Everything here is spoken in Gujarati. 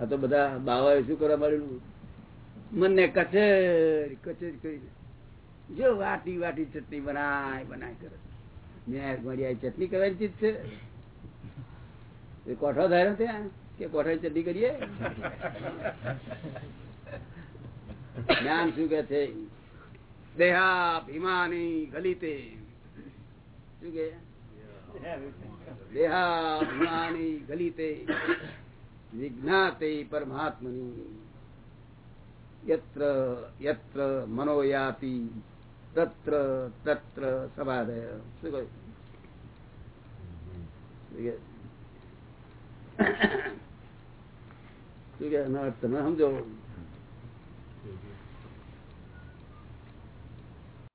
આ તો બધા બાવાએ શું કરવા મળેલું મનને કચેરી કચેરી કરી જો વાટી વાટી ચટણી બનાય બનાય કરે. ચટણી કરવાની ચીજ છે. કોઠો થાય ત્યાં? કે કોઠા ચટણી કરીએ? જ્ઞાન શું કે છે? દેહા ભીમાની ગલિતે. શું કે દેહા ભીમાની ગલિતે. વિજ્ઞાતે પરમાત્મની યત્ર યત્ર મનોયાતિ તત્ર તત્ર સમાદય શું કહ્યું તમે સમજો